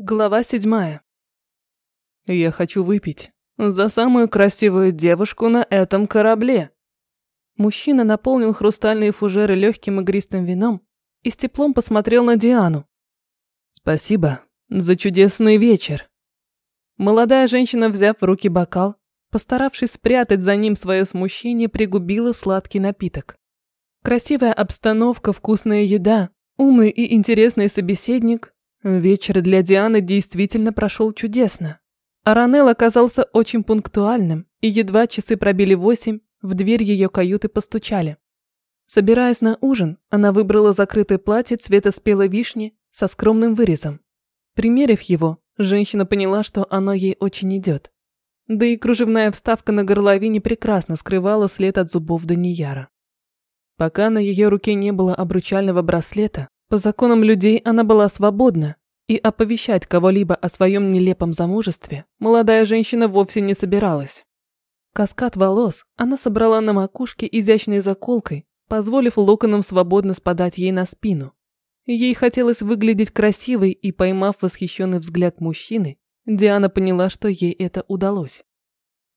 Глава седьмая. Я хочу выпить за самую красивую девушку на этом корабле. Мужчина наполнил хрустальные фужеры легким игристым вином и с теплом посмотрел на Диану. Спасибо за чудесный вечер. Молодая женщина, взяв в руки бокал, постаравшись спрятать за ним свое смущение, пригубила сладкий напиток. Красивая обстановка, вкусная еда, умный и интересный собеседник Вечер для Дианы действительно прошел чудесно. Аранел оказался очень пунктуальным, и едва часы пробили восемь, в дверь ее каюты постучали. Собираясь на ужин, она выбрала закрытое платье цвета спелой вишни со скромным вырезом. Примерив его, женщина поняла, что оно ей очень идет. Да и кружевная вставка на горловине прекрасно скрывала след от зубов Данияра. Пока на ее руке не было обручального браслета, по законам людей она была свободна, и оповещать кого-либо о своем нелепом замужестве молодая женщина вовсе не собиралась. Каскад волос она собрала на макушке изящной заколкой, позволив локонам свободно спадать ей на спину. Ей хотелось выглядеть красивой, и, поймав восхищенный взгляд мужчины, Диана поняла, что ей это удалось.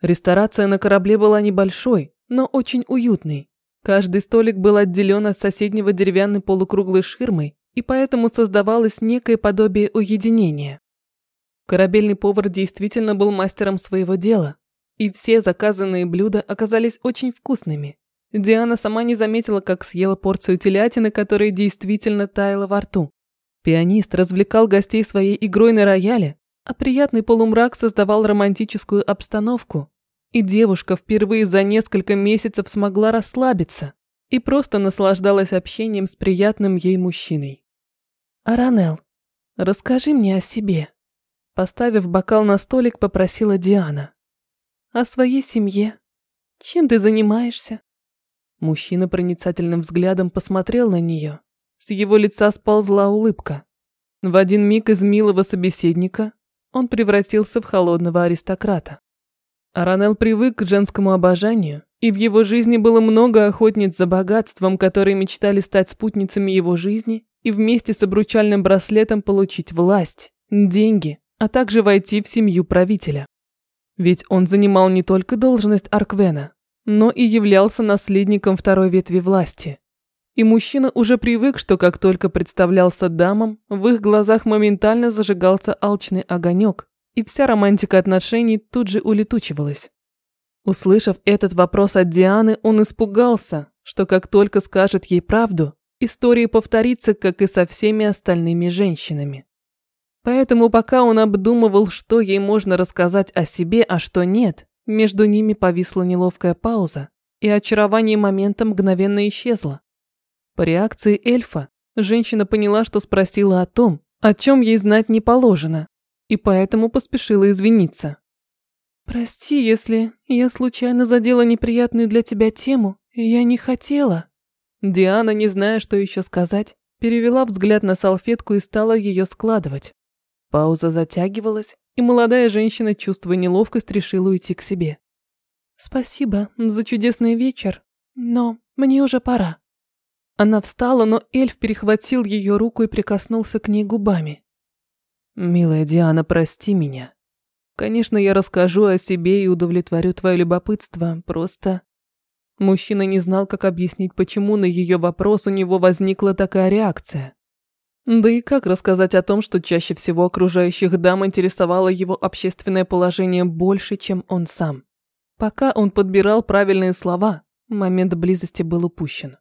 Ресторация на корабле была небольшой, но очень уютной, Каждый столик был отделен от соседнего деревянной полукруглой ширмой, и поэтому создавалось некое подобие уединения. Корабельный повар действительно был мастером своего дела, и все заказанные блюда оказались очень вкусными. Диана сама не заметила, как съела порцию телятины, которая действительно таяла во рту. Пианист развлекал гостей своей игрой на рояле, а приятный полумрак создавал романтическую обстановку, и девушка впервые за несколько месяцев смогла расслабиться и просто наслаждалась общением с приятным ей мужчиной. «Аранел, расскажи мне о себе», – поставив бокал на столик, попросила Диана. «О своей семье. Чем ты занимаешься?» Мужчина проницательным взглядом посмотрел на нее. С его лица сползла улыбка. В один миг из милого собеседника он превратился в холодного аристократа. Аранел привык к женскому обожанию, и в его жизни было много охотниц за богатством, которые мечтали стать спутницами его жизни и вместе с обручальным браслетом получить власть, деньги, а также войти в семью правителя. Ведь он занимал не только должность Арквена, но и являлся наследником второй ветви власти. И мужчина уже привык, что как только представлялся дамам, в их глазах моментально зажигался алчный огонек, и вся романтика отношений тут же улетучивалась. Услышав этот вопрос от Дианы, он испугался, что как только скажет ей правду, история повторится, как и со всеми остальными женщинами. Поэтому пока он обдумывал, что ей можно рассказать о себе, а что нет, между ними повисла неловкая пауза, и очарование момента мгновенно исчезло. По реакции эльфа, женщина поняла, что спросила о том, о чем ей знать не положено, и поэтому поспешила извиниться. «Прости, если я случайно задела неприятную для тебя тему, и я не хотела». Диана, не зная, что еще сказать, перевела взгляд на салфетку и стала ее складывать. Пауза затягивалась, и молодая женщина, чувствуя неловкость, решила уйти к себе. «Спасибо за чудесный вечер, но мне уже пора». Она встала, но эльф перехватил ее руку и прикоснулся к ней губами. «Милая Диана, прости меня. Конечно, я расскажу о себе и удовлетворю твое любопытство, просто...» Мужчина не знал, как объяснить, почему на ее вопрос у него возникла такая реакция. Да и как рассказать о том, что чаще всего окружающих дам интересовало его общественное положение больше, чем он сам. Пока он подбирал правильные слова, момент близости был упущен.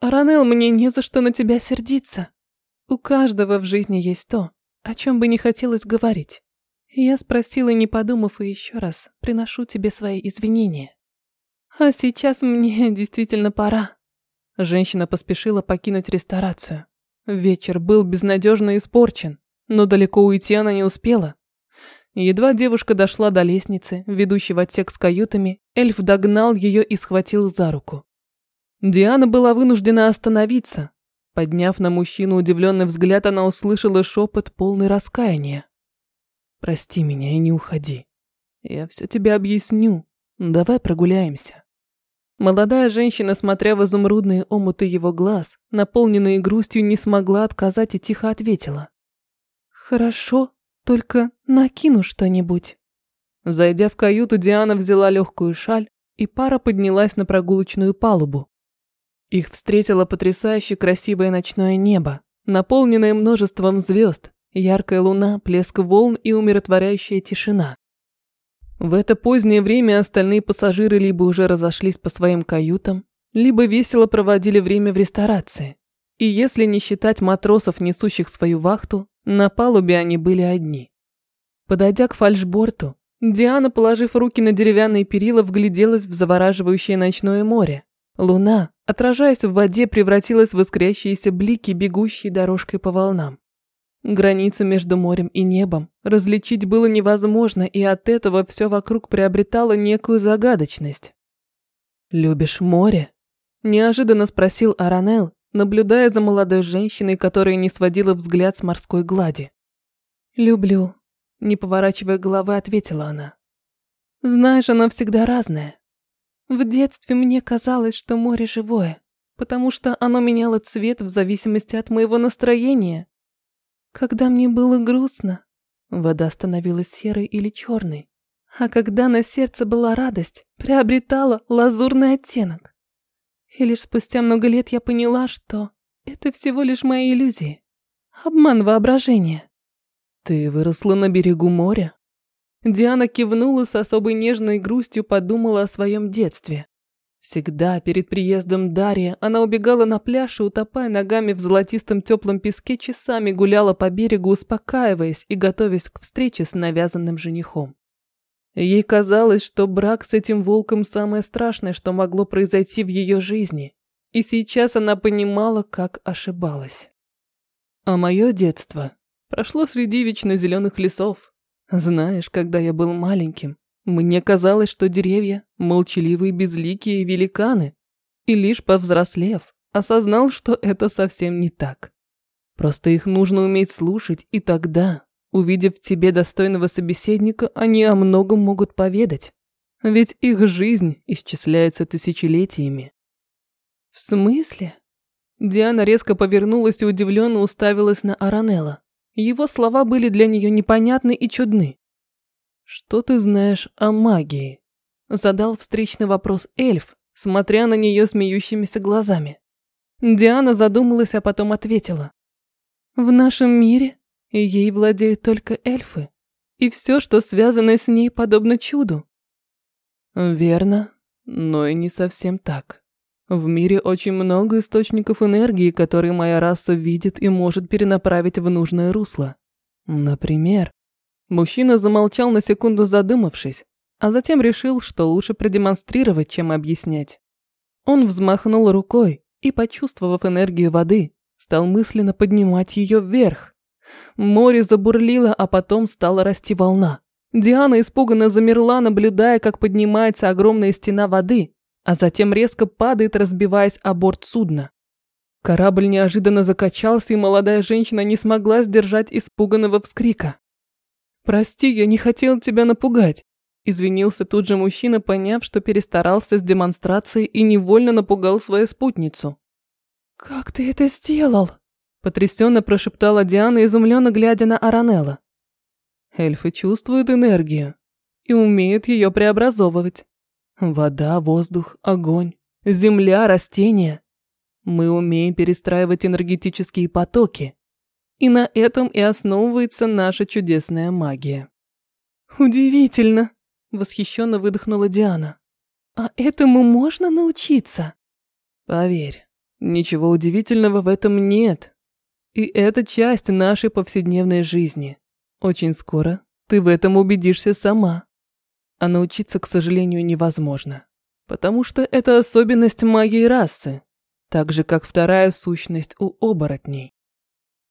«Ранел, мне не за что на тебя сердиться. У каждого в жизни есть то, о чем бы не хотелось говорить. Я спросила, не подумав, и еще раз приношу тебе свои извинения. А сейчас мне действительно пора. Женщина поспешила покинуть ресторацию. Вечер был безнадежно испорчен, но далеко уйти она не успела. Едва девушка дошла до лестницы, ведущей в отсек с каютами, эльф догнал ее и схватил за руку. Диана была вынуждена остановиться, Подняв на мужчину удивленный взгляд, она услышала шепот, полный раскаяния. «Прости меня и не уходи. Я все тебе объясню. Давай прогуляемся». Молодая женщина, смотря в изумрудные омуты его глаз, наполненные грустью, не смогла отказать и тихо ответила. «Хорошо, только накину что-нибудь». Зайдя в каюту, Диана взяла легкую шаль, и пара поднялась на прогулочную палубу. Их встретило потрясающе красивое ночное небо, наполненное множеством звезд, яркая луна, плеск волн и умиротворяющая тишина. В это позднее время остальные пассажиры либо уже разошлись по своим каютам, либо весело проводили время в ресторации. И если не считать матросов, несущих свою вахту, на палубе они были одни. Подойдя к фальшборту, Диана, положив руки на деревянные перила, вгляделась в завораживающее ночное море. Луна, отражаясь в воде, превратилась в искрящиеся блики, бегущие дорожкой по волнам. Границу между морем и небом различить было невозможно, и от этого все вокруг приобретало некую загадочность. «Любишь море?» – неожиданно спросил Аранел, наблюдая за молодой женщиной, которая не сводила взгляд с морской глади. «Люблю», – не поворачивая головы, ответила она. «Знаешь, оно всегда разное. В детстве мне казалось, что море живое, потому что оно меняло цвет в зависимости от моего настроения. Когда мне было грустно, вода становилась серой или черной, а когда на сердце была радость, приобретала лазурный оттенок. И лишь спустя много лет я поняла, что это всего лишь мои иллюзии, обман воображения. Ты выросла на берегу моря? Диана кивнула с особой нежной грустью, подумала о своем детстве. Всегда перед приездом Дарья она убегала на пляж и, утопая ногами в золотистом теплом песке, часами гуляла по берегу, успокаиваясь и готовясь к встрече с навязанным женихом. Ей казалось, что брак с этим волком самое страшное, что могло произойти в ее жизни. И сейчас она понимала, как ошибалась. А мое детство прошло среди вечно зеленых лесов, знаешь, когда я был маленьким, мне казалось, что деревья – молчаливые безликие великаны. И лишь повзрослев, осознал, что это совсем не так. Просто их нужно уметь слушать, и тогда, увидев в тебе достойного собеседника, они о многом могут поведать. Ведь их жизнь исчисляется тысячелетиями. В смысле? Диана резко повернулась и удивленно уставилась на Аранелла. Его слова были для нее непонятны и чудны. «Что ты знаешь о магии?» Задал встречный вопрос эльф, смотря на нее смеющимися глазами. Диана задумалась, а потом ответила. «В нашем мире ей владеют только эльфы, и все, что связано с ней, подобно чуду». «Верно, но и не совсем так. В мире очень много источников энергии, которые моя раса видит и может перенаправить в нужное русло. Например, мужчина замолчал на секунду задумавшись, а затем решил, что лучше продемонстрировать, чем объяснять. Он взмахнул рукой и, почувствовав энергию воды, стал мысленно поднимать ее вверх. Море забурлило, а потом стала расти волна. Диана испуганно замерла, наблюдая, как поднимается огромная стена воды, а затем резко падает, разбиваясь о борт судна. Корабль неожиданно закачался, и молодая женщина не смогла сдержать испуганного вскрика. «Прости, я не хотел тебя напугать», – извинился тут же мужчина, поняв, что перестарался с демонстрацией и невольно напугал свою спутницу. «Как ты это сделал?» – потрясенно прошептала Диана, изумленно глядя на Аранелла. Эльфы чувствуют энергию и умеют ее преобразовывать. Вода, воздух, огонь, земля, растения. Мы умеем перестраивать энергетические потоки. И на этом и основывается наша чудесная магия. Удивительно, восхищенно выдохнула Диана. А этому можно научиться? Поверь, ничего удивительного в этом нет. И это часть нашей повседневной жизни. Очень скоро ты в этом убедишься сама. А научиться, к сожалению, невозможно. Потому что это особенность магии расы, так же, как вторая сущность у оборотней.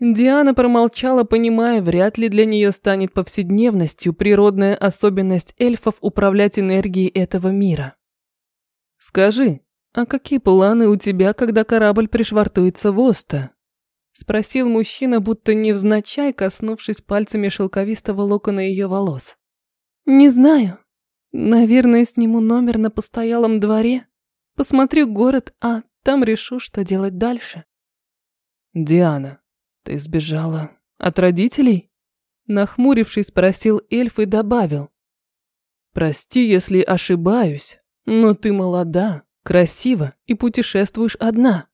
Диана промолчала, понимая, вряд ли для нее станет повседневностью природная особенность эльфов управлять энергией этого мира. «Скажи, а какие планы у тебя, когда корабль пришвартуется в Оста?» Спросил мужчина, будто невзначай, коснувшись пальцами шелковистого локона ее волос. «Не знаю. Наверное, сниму номер на постоялом дворе, посмотрю город, а там решу, что делать дальше. Диана, ты сбежала от родителей? Нахмурившись, спросил эльф и добавил. «Прости, если ошибаюсь, но ты молода, красива и путешествуешь одна.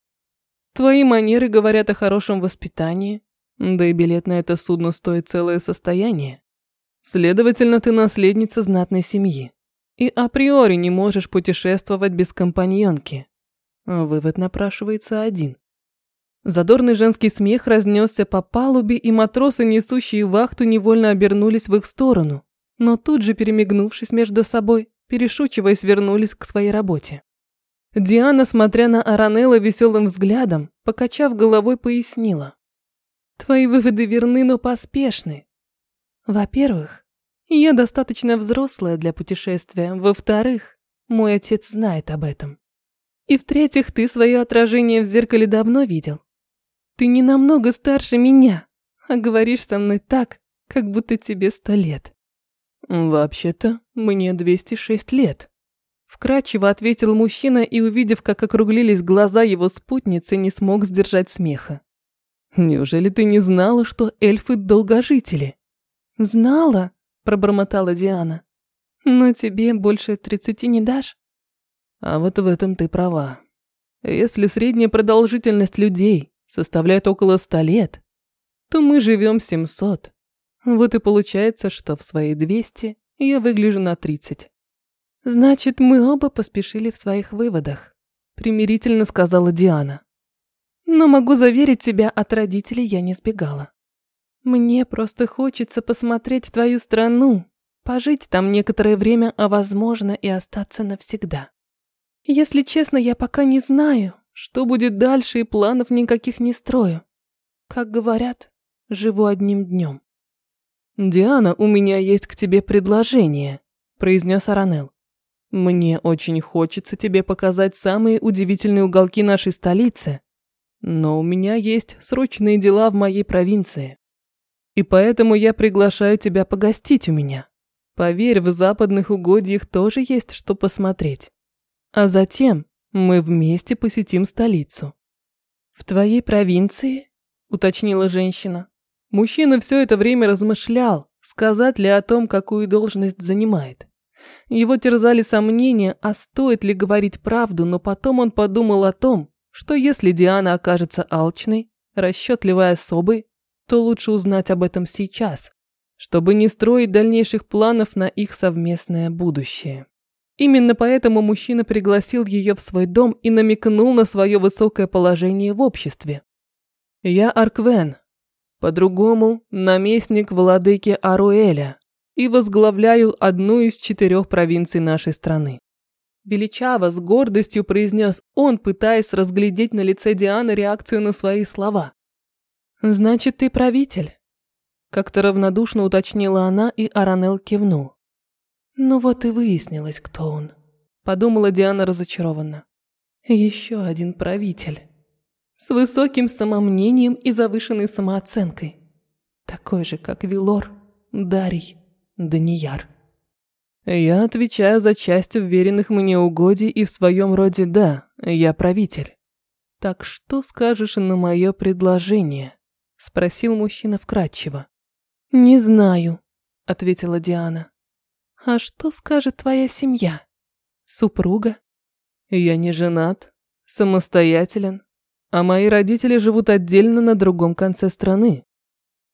Твои манеры говорят о хорошем воспитании, да и билет на это судно стоит целое состояние. Следовательно, ты наследница знатной семьи и априори не можешь путешествовать без компаньонки. Вывод напрашивается один. Задорный женский смех разнесся по палубе, и матросы, несущие вахту, невольно обернулись в их сторону, но тут же, перемигнувшись между собой, перешучиваясь, вернулись к своей работе. Диана, смотря на Аранелла веселым взглядом, покачав головой, пояснила. «Твои выводы верны, но поспешны. Во-первых, я достаточно взрослая для путешествия. Во-вторых, мой отец знает об этом. И в-третьих, ты свое отражение в зеркале давно видел. Ты не намного старше меня, а говоришь со мной так, как будто тебе сто лет. Вообще-то, мне 206 лет. Вкратчиво ответил мужчина и, увидев, как округлились глаза его спутницы, не смог сдержать смеха. Неужели ты не знала, что эльфы долгожители? Знала, пробормотала Диана. Но тебе больше тридцати не дашь? А вот в этом ты права. Если средняя продолжительность людей составляет около ста лет, то мы живем семьсот. Вот и получается, что в свои двести я выгляжу на тридцать. Значит, мы оба поспешили в своих выводах, примирительно сказала Диана. Но могу заверить тебя, от родителей я не сбегала. Мне просто хочется посмотреть твою страну, пожить там некоторое время, а возможно и остаться навсегда. Если честно, я пока не знаю, что будет дальше, и планов никаких не строю. Как говорят, живу одним днем. «Диана, у меня есть к тебе предложение», – произнес Аранел. «Мне очень хочется тебе показать самые удивительные уголки нашей столицы, но у меня есть срочные дела в моей провинции. И поэтому я приглашаю тебя погостить у меня. Поверь, в западных угодьях тоже есть что посмотреть. А затем мы вместе посетим столицу. В твоей провинции? уточнила женщина. Мужчина все это время размышлял, сказать ли о том, какую должность занимает. Его терзали сомнения, а стоит ли говорить правду, но потом он подумал о том, что если Диана окажется алчной, расчетливой особой, то лучше узнать об этом сейчас, чтобы не строить дальнейших планов на их совместное будущее. Именно поэтому мужчина пригласил ее в свой дом и намекнул на свое высокое положение в обществе. «Я Арквен, по-другому наместник владыки Аруэля, и возглавляю одну из четырех провинций нашей страны». Величаво, с гордостью произнес он, пытаясь разглядеть на лице Дианы реакцию на свои слова. «Значит, ты правитель?» Как-то равнодушно уточнила она, и Аранел кивнул. Ну вот и выяснилось, кто он. Подумала Диана разочарованно. Еще один правитель. С высоким самомнением и завышенной самооценкой. Такой же, как Вилор, Дарий, Данияр. Я отвечаю за часть уверенных мне угодий и в своем роде да, я правитель. Так что скажешь на мое предложение? Спросил мужчина вкратчиво. Не знаю, ответила Диана. А что скажет твоя семья? Супруга? Я не женат, самостоятелен, а мои родители живут отдельно на другом конце страны.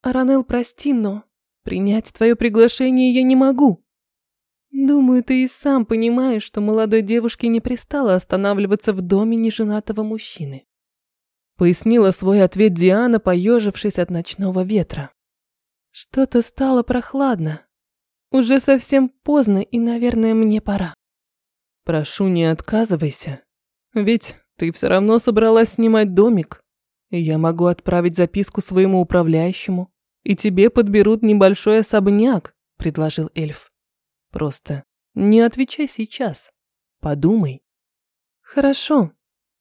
Аранел, прости, но принять твое приглашение я не могу. Думаю, ты и сам понимаешь, что молодой девушке не пристало останавливаться в доме неженатого мужчины. Пояснила свой ответ Диана, поежившись от ночного ветра. Что-то стало прохладно, уже совсем поздно, и, наверное, мне пора. Прошу, не отказывайся. Ведь ты все равно собралась снимать домик. Я могу отправить записку своему управляющему, и тебе подберут небольшой особняк, предложил эльф. Просто не отвечай сейчас. Подумай. Хорошо,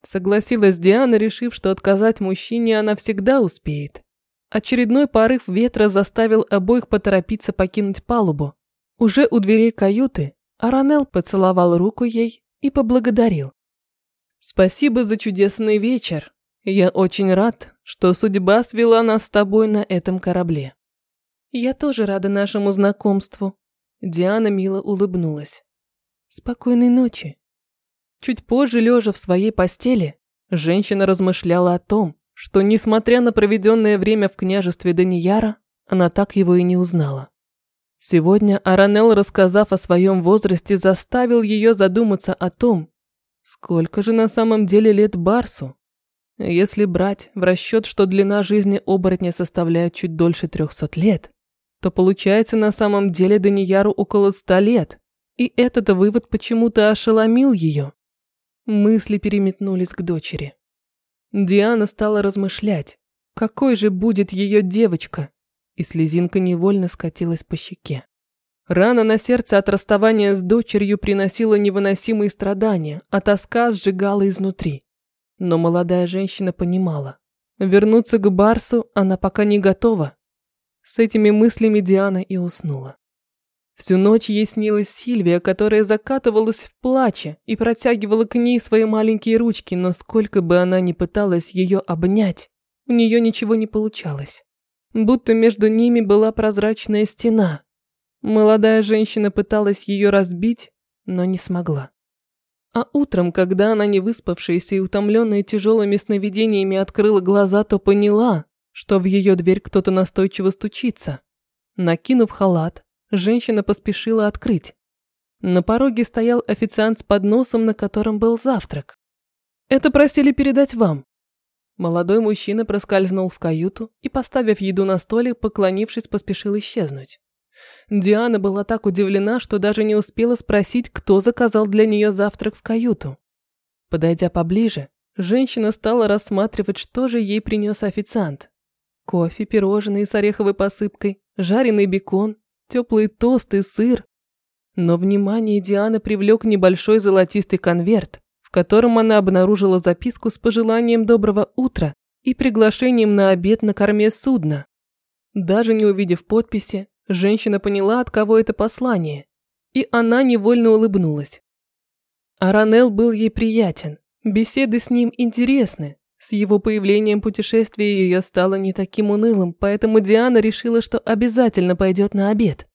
согласилась Диана, решив, что отказать мужчине она всегда успеет. Очередной порыв ветра заставил обоих поторопиться покинуть палубу. Уже у дверей каюты Аранел поцеловал руку ей и поблагодарил. «Спасибо за чудесный вечер. Я очень рад, что судьба свела нас с тобой на этом корабле. Я тоже рада нашему знакомству. Диана мило улыбнулась. Спокойной ночи. Чуть позже, лежа в своей постели, женщина размышляла о том, что, несмотря на проведенное время в княжестве Данияра, она так его и не узнала. Сегодня Аранел, рассказав о своем возрасте, заставил ее задуматься о том, сколько же на самом деле лет Барсу. Если брать в расчет, что длина жизни оборотня составляет чуть дольше трехсот лет, то получается на самом деле Данияру около ста лет, и этот вывод почему-то ошеломил ее. Мысли переметнулись к дочери. Диана стала размышлять, какой же будет ее девочка, и слезинка невольно скатилась по щеке. Рана на сердце от расставания с дочерью приносила невыносимые страдания, а тоска сжигала изнутри. Но молодая женщина понимала, вернуться к Барсу она пока не готова. С этими мыслями Диана и уснула. Всю ночь ей снилась Сильвия, которая закатывалась в плаче и протягивала к ней свои маленькие ручки, но сколько бы она ни пыталась ее обнять, у нее ничего не получалось. Будто между ними была прозрачная стена. Молодая женщина пыталась ее разбить, но не смогла. А утром, когда она, не выспавшаяся и утомленная тяжелыми сновидениями, открыла глаза, то поняла, что в ее дверь кто-то настойчиво стучится. Накинув халат, Женщина поспешила открыть. На пороге стоял официант с подносом, на котором был завтрак. «Это просили передать вам». Молодой мужчина проскользнул в каюту и, поставив еду на столик, поклонившись, поспешил исчезнуть. Диана была так удивлена, что даже не успела спросить, кто заказал для нее завтрак в каюту. Подойдя поближе, женщина стала рассматривать, что же ей принес официант. Кофе, пирожные с ореховой посыпкой, жареный бекон, теплый тост и сыр. Но внимание Дианы привлек небольшой золотистый конверт, в котором она обнаружила записку с пожеланием доброго утра и приглашением на обед на корме судна. Даже не увидев подписи, женщина поняла, от кого это послание, и она невольно улыбнулась. Аранел был ей приятен, беседы с ним интересны. С его появлением путешествие ее стало не таким унылым, поэтому Диана решила, что обязательно пойдет на обед.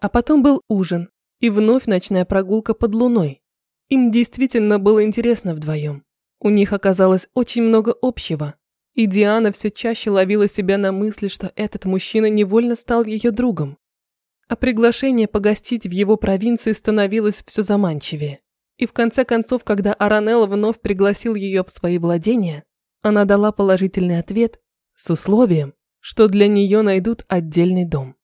А потом был ужин и вновь ночная прогулка под луной. Им действительно было интересно вдвоем. У них оказалось очень много общего. И Диана все чаще ловила себя на мысли, что этот мужчина невольно стал ее другом. А приглашение погостить в его провинции становилось все заманчивее. И в конце концов, когда Аранелла вновь пригласил ее в свои владения, она дала положительный ответ с условием, что для нее найдут отдельный дом.